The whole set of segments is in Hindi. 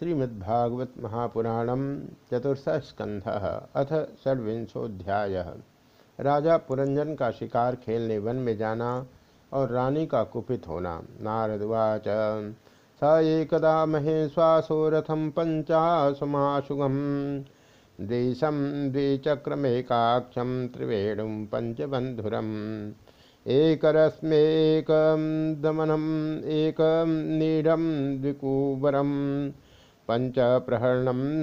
श्रीमद्भागवत महापुराणम चतुर्थ स्कंध अथ षड्विंशोध्याय राजा पुरंजन का शिकार खेलने वन में जाना और रानी का कुपित होना। नारदवाच स एकदा महेश्वासो रथम द्विशम द्विचक्रमेकाक्षम त्रिवेणुम पंचबंधुरम एकरस्मेक दमनम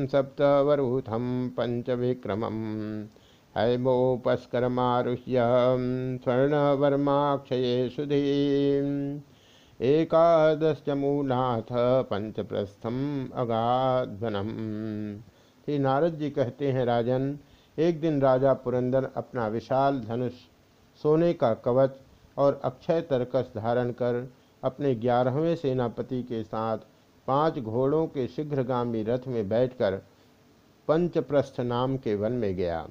सप्तवरूथम पंच विक्रमम हैमोपस्करमारुह्य स्वर्णवर्माक्षये सुधी एकादशमूनाथ पंचप्रस्थम अगाधनम श्री नारद जी कहते हैं, राजन, एक दिन राजा पुरंदर अपना विशाल धनुष, सोने का कवच और अक्षय तरकस धारण कर अपने ग्यारहवें सेनापति के साथ पाँच घोड़ों के शीघ्रगामी रथ में बैठकर पंचप्रस्थ नाम के वन में गया।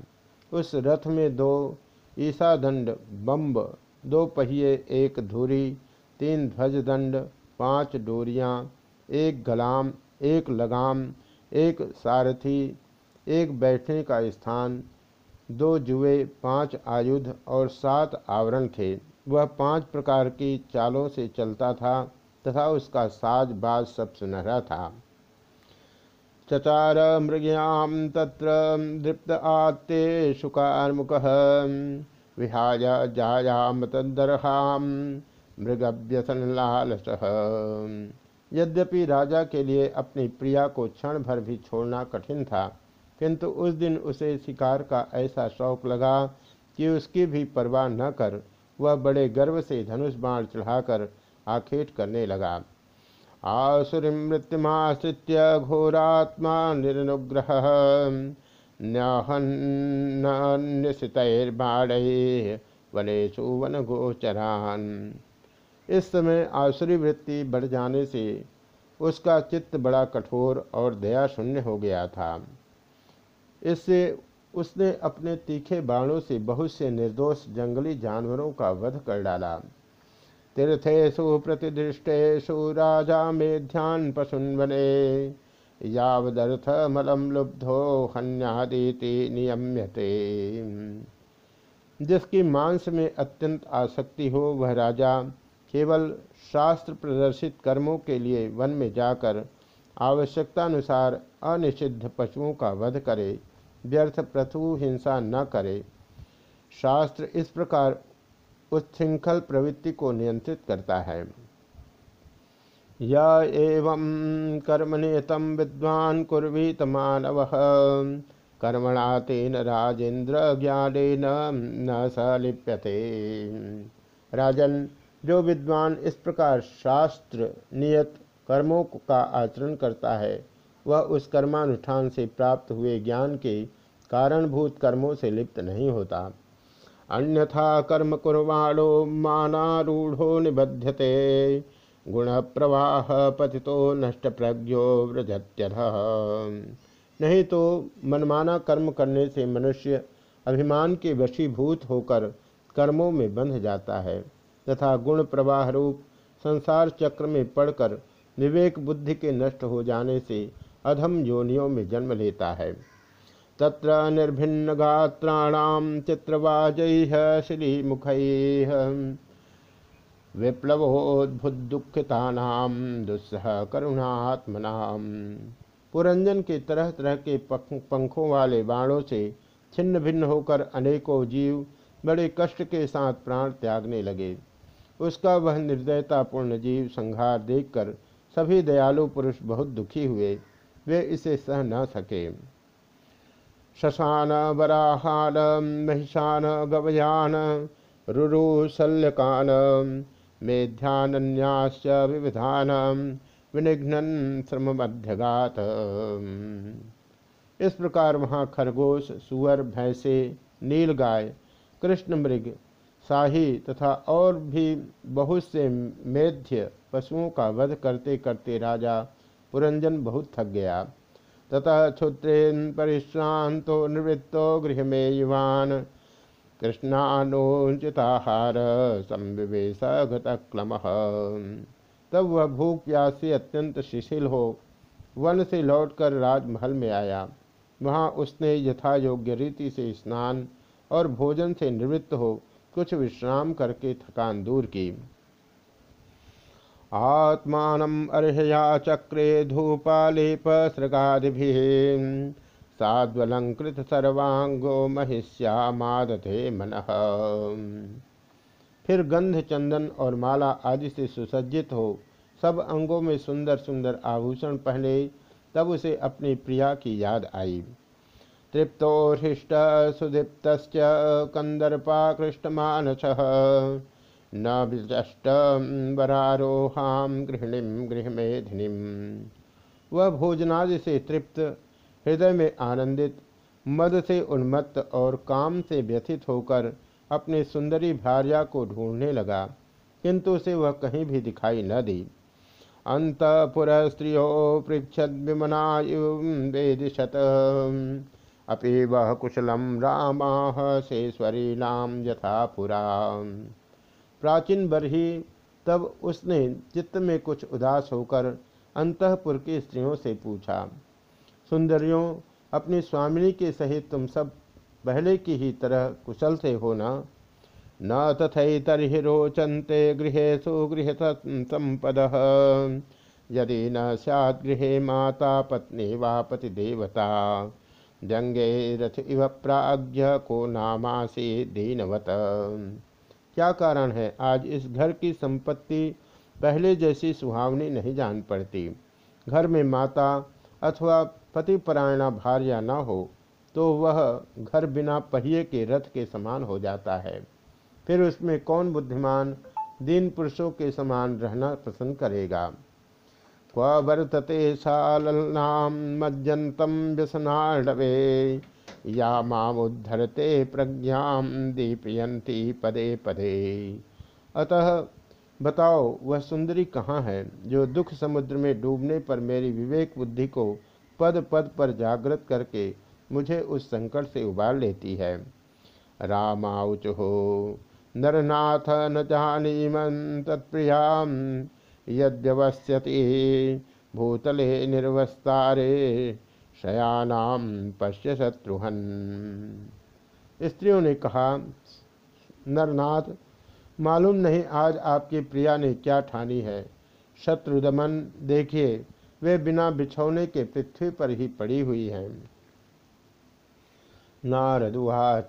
उस रथ में दो ईसादंड बम्ब, दो पहिए, एक धुरी, तीन ध्वजदंड, पाँच डोरियाँ, एक गलाम, एक लगाम, एक सारथी, एक बैठने का स्थान, दो जुए, पाँच आयुध और सात आवरण थे। वह पाँच प्रकार की चालों से चलता था। तथा उसका साज बाज सब सुनहरा था। चचार मृग्याम तत्र दृप्त आते शुकार्मुख विहाय जायाम तदरहाम लालस यद्यपि राजा के लिए अपनी प्रिया को क्षण भर भी छोड़ना कठिन था, किंतु उस दिन उसे शिकार का ऐसा शौक लगा कि उसकी भी परवाह न कर, वह बड़े गर्व से धनुष बाण चढ़ाकर आखेट करने लगा। आसुरी मृत्युमाश्रित्य घोरात्मा निरनुग्रह न्यहन्यसितैर्बाणैः वनेशु वन गोचरान इस समय आसुरी वृत्ति बढ़ जाने से उसका चित्त बड़ा कठोर और दया शून्य हो गया था। इससे उसने अपने तीखे बाणों से बहुत से निर्दोष जंगली जानवरों का वध कर डाला। तीर्थेशु प्रतिदृष्टेशु राजा मेध्यान पशुन्वने। यावदर्थमलम लुब्धो हन्यादीति नियम्यते। जिसकी मांस में अत्यंत आसक्ति हो, वह राजा केवल शास्त्र प्रदर्शित कर्मों के लिए वन में जाकर आवश्यकतानुसार अनिषिद्ध पशुओं का वध करे, व्यर्थ प्रथु हिंसा न करे। शास्त्र इस प्रकार उच्छृंखल प्रवृत्ति को नियंत्रित करता है। या एवं कर्मनियतम विद्वान कुर्वीत मानव। कर्मणा तेन राजेंद्र ज्ञान न सलिप्यते राजन, जो विद्वान इस प्रकार शास्त्र, नियत कर्मों का आचरण करता है, वह उस कर्मानुष्ठान से प्राप्त हुए ज्ञान के कारणभूत कर्मों से लिप्त नहीं होता। अन्यथा कर्म कुर्वाणो मानारूढ़ो निबध्यते। गुण प्रवाह पतितो नष्ट प्रज्ञो व्रजत्यध। नहीं तो मनमाना कर्म करने से मनुष्य अभिमान के वशीभूत होकर कर्मों में बंध जाता है, तथा गुण प्रवाह रूप संसार चक्र में पड़कर विवेक बुद्धि के नष्ट हो जाने से अधम योनियों में जन्म लेता है। तत्र निर्भिन्न गात्राणाम चित्रवाजैः शिलीमुखैः विप्लवोद्भुदुखितानाम दुस्सह करुणात्मनाम पुरंजन के तरह तरह के पंखों वाले बाणों से छिन्न भिन्न होकर अनेकों जीव बड़े कष्ट के साथ प्राण त्यागने लगे। उसका वह निर्दयतापूर्ण जीव संहार देखकर सभी दयालु पुरुष बहुत दुखी हुए, वे इसे सह न सके। शशान वराहान महिषान गवयान रुरुशल्यकान मेध्यान्याश्च विविधान, विनिघ्नन श्रम मध्यगात इस प्रकार वहाँ खरगोश, सुअर, भैंसे नीलगाय कृष्ण मृग, शाही तथा और भी बहुत से मेध्य पशुओं का वध करते करते राजा पुरंजन बहुत थक गया। ततः क्षुद्रेन परिश्रांतो निवृत्तो गृह में युवान कृष्णानुचिताहार संविवेश क्लम तब वह भूख प्यास से अत्यंत शिशिल हो, वन से लौटकर राजमहल में आया। वहाँ उसने यथा योग्य रीति से स्नान और भोजन से निवृत्त हो, कुछ विश्राम करके थकान दूर की। आत्मान अर्हया चक्रे धूपालेप सृगादि साध्वलंकृत सर्वांगो महिष्यामादते मन। फिर गंध, चंदन और माला आदि से सुसज्जित हो, सब अंगों में सुंदर सुंदर आभूषण पहने, तब उसे अपनी प्रिया की याद आई। तृप्तो हृष्ट सुदीप्त कंदर्पाकृष्टमानस। न विजष्ट वरारोहाम गृहिणीम गृहमेधिनीम वह भोजनादि से तृप्त, हृदय में आनंदित, मद से उन्मत्त और काम से व्यथित होकर अपने सुंदरी भार्या को ढूँढने लगा। किंतु उसे वह कहीं भी दिखाई न दी। अंतपुर स्त्रियो पृछद वेदिशत। अपि वह कुशलम रामा शेश्वरी नाम यथा पुरा। प्राचीन बरही तब उसने चित्त में कुछ उदास होकर अंतपुर की स्त्रियों से पूछा, सुंदरियों, अपनी स्वामिनी के सहित तुम सब पहले की ही तरह कुशल से होना न? तथैतर्हि रोचन्ते गृहेषु गृह संपद यदि न सैद गृह माता पत्नी वा पतिदेवता जंगे रथ इव प्राज्ञ को नामासी दीनवत। क्या कारण है? आज इस घर की संपत्ति पहले जैसी सुहावनी नहीं जान पड़ती। घर में माता अथवा पतिपरायणा भार्या न हो तो वह घर बिना पहिए के रथ के समान हो जाता है। फिर उसमें कौन बुद्धिमान दीन पुरुषों के समान रहना पसंद करेगा? क्व वर्तते सालनाम मज्जंतम व्यसनाडवे या माम उद्धरते प्रज्ञा दीपयंती पदे पदे। अतः बताओ, वह सुंदरी कहाँ है, जो दुख समुद्र में डूबने पर मेरी विवेक बुद्धि को पद पद पर जागृत करके मुझे उस संकट से उबार लेती है? रामाउच हो नरनाथ न जानी मन तत्प्रियाम यद्यवस्यति भूतले निर्वस्तारे। शयानाम पश्य शत्रुहन। स्त्रियों ने कहा, नरनाथ, मालूम नहीं आज आपकी प्रिया ने क्या ठानी है। शत्रुदमन देखिए, वे बिना बिछौने के पृथ्वी पर ही पड़ी हुई हैं। नारदुवाच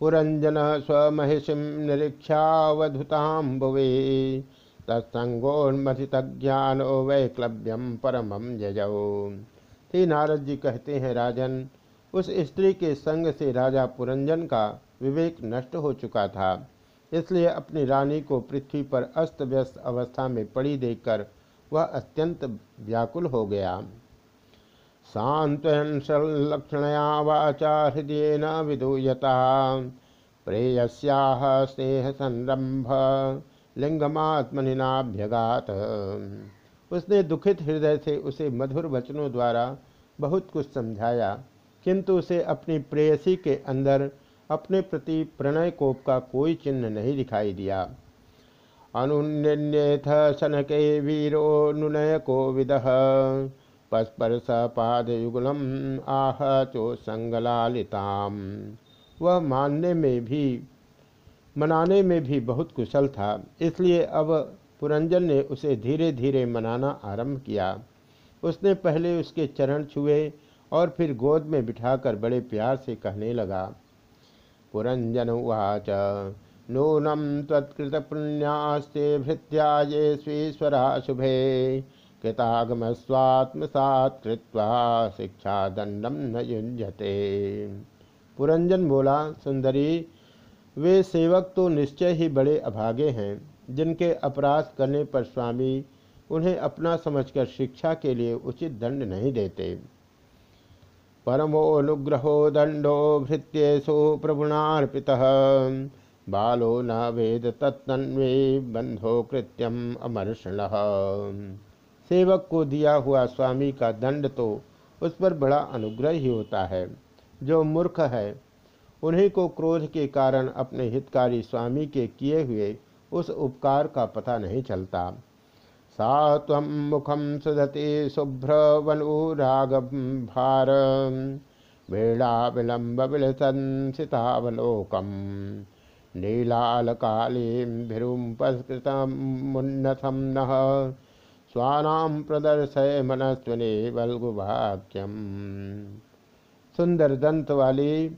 पुरंजन स्वमहिषिं निरीक्षावधुताम्बुवे तत्संगोन्मथितज्ञानो वैक्लव्यम परमम जजौ श्री नारद जी कहते हैं, राजन, उस स्त्री के संग से राजा पुरंजन का विवेक नष्ट हो चुका था। इसलिए अपनी रानी को पृथ्वी पर अस्त व्यस्त अवस्था में पड़ी देखकर वह अत्यंत व्याकुल हो गया। सांत्वंसलक्षणया वाचा हृदय न विदूयता प्रेयस्या स्नेह संरंभ लिंगमात्मनिनाभ्यगात। उसने दुखित हृदय से उसे मधुर वचनों द्वारा बहुत कुछ समझाया, किंतु उसे अपनी प्रेयसी के अंदर अपने प्रति प्रणय कोप का कोई चिन्ह नहीं दिखाई दिया। अनुन्यथ शनके वीरो नुनय को विदह पस्पर सपादयुगलम आह चो संगलालिताम। वह मानने में भी, मनाने में भी बहुत कुशल था, इसलिए अब पुरंजन ने उसे धीरे धीरे मनाना आरंभ किया। उसने पहले उसके चरण छुए और फिर गोद में बिठाकर बड़े प्यार से कहने लगा, पुरंजन उच नूनम तत्कृत पुण्यास्ते भृत्या ये स्वीश्वरा शुभे। कृतागम स्वात्मसात कृत्वा शिक्षा दंडम न युंजते पुरंजन बोला, सुंदरी, वे सेवक तो निश्चय ही बड़े अभागे हैं, जिनके अपराध करने पर स्वामी उन्हें अपना समझकर शिक्षा के लिए उचित दंड नहीं देते। परमोनुग्रहो दंडो भृत्येशो प्रभुणार्पित। बालो न वेद तत्न्वे बंधो कृत्यम अमर्षण सेवक को दिया हुआ स्वामी का दंड तो उस पर बड़ा अनुग्रह ही होता है। जो मूर्ख है, उन्हीं को क्रोध के कारण अपने हितकारी स्वामी के किए हुए उस उपकार का पता नहीं चलता। सा मुखम सुधति शुभ्रवनुरागभार वेणा विलम्ब विलसंसितावलोकम नीलालकालीभिरुपस्कृतमुन्नथम नः। स्वानाम प्रदर्शय मनस्विनी वल्गुवाक्यम सुंदर दंत वाली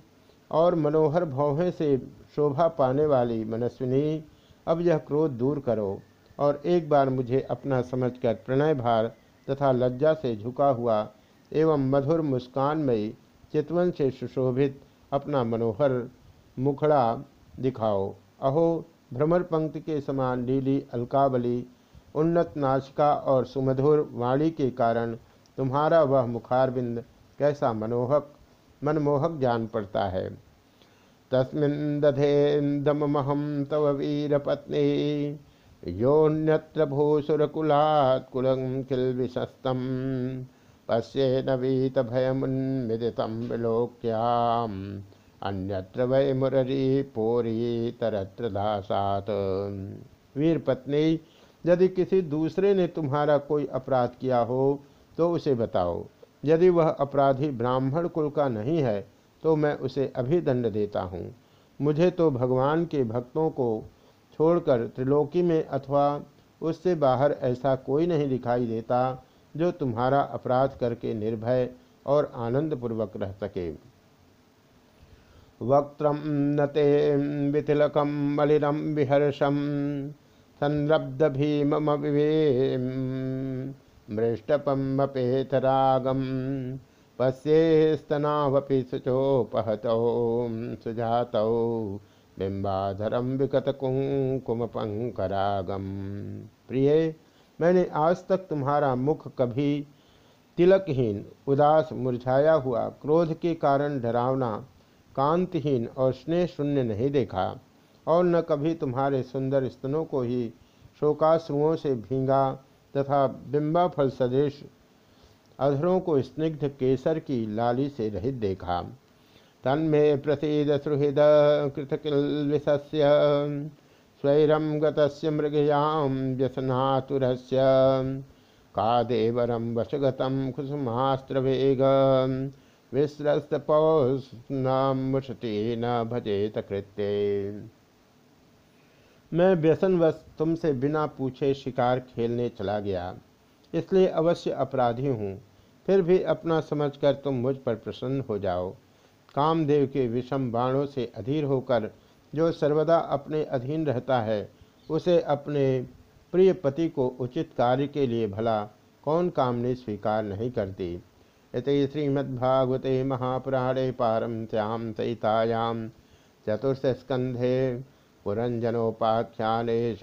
और मनोहर भौहें से शोभा पाने वाली मनस्विनी, अब यह क्रोध दूर करो। और एक बार मुझे अपना समझकर प्रणय भार तथा लज्जा से झुका हुआ एवं मधुर मुस्कान में चितवन से सुशोभित अपना मनोहर मुखड़ा दिखाओ। अहो, भ्रमर पंक्ति के समान लीली अलकावली, उन्नत नाशिका और सुमधुर वाणी के कारण तुम्हारा वह मुखारबिंद कैसा मनोहक, मनमोहक जान पड़ता है। तस्मिन् दधेन्दमहं तव वीरपत्नी योऽन्यत्र भूसुरकुलात् कुलं किल्विषस्तं पश्येन वीतभयमुन्मिदितं विलोक्याम्। अन्यत्र वै मुररी पोरी तरत्र दासात। वीर पत्नी यदि किसी दूसरे ने तुम्हारा कोई अपराध किया हो तो उसे बताओ। यदि वह अपराधी ब्राह्मण कुल का नहीं है तो मैं उसे अभी दंड देता हूँ। मुझे तो भगवान के भक्तों को छोड़कर त्रिलोकी में अथवा उससे बाहर ऐसा कोई नहीं दिखाई देता जो तुम्हारा अपराध करके निर्भय और आनंदपूर्वक रह सके। वक्त नते वितिलकम मलिनम विहर्षम संरब्ध भीम मृष्टपमेतरागम पश्येस्तनावपि शुचोपहतौ सुजातौ बिंबाधरम विकत कुंकुम पंकरागम प्रिय, मैंने आज तक तुम्हारा मुख कभी तिलकहीन, उदास, मुरझाया हुआ, क्रोध के कारण डरावना, कांतहीन और स्नेह शून्य नहीं देखा, और न कभी तुम्हारे सुंदर स्तनों को ही शोकाश्रुओं से भींगा तथा बिंबाफल सदेश अधरों को स्निग्ध केसर की लाली से रहित देखा। तन्मे प्रसीद सुहृद कृतकिलविशस्य स्वैरम गतस्य व्यसनातुरस्य। का देवरम वशगतम कुसुमास्त्रवेग विस्रस्तपौष्णमुषति न भजेत कृत्य। मैं व्यसनवश तुमसे बिना पूछे शिकार खेलने चला गया। इसलिए अवश्य अपराधी हूँ। फिर भी अपना समझकर तुम मुझ पर प्रसन्न हो जाओ। कामदेव के विषम बाणों से अधीर होकर जो सर्वदा अपने अधीन रहता है, उसे अपने प्रिय पति को उचित कार्य के लिए भला कौन कामने स्वीकार नहीं करती। इत श्रीमद्भागवते महापुराणे पारम श्याम सहितायाम चतुर्थ स्कंधे पुरंजनोपाख्याने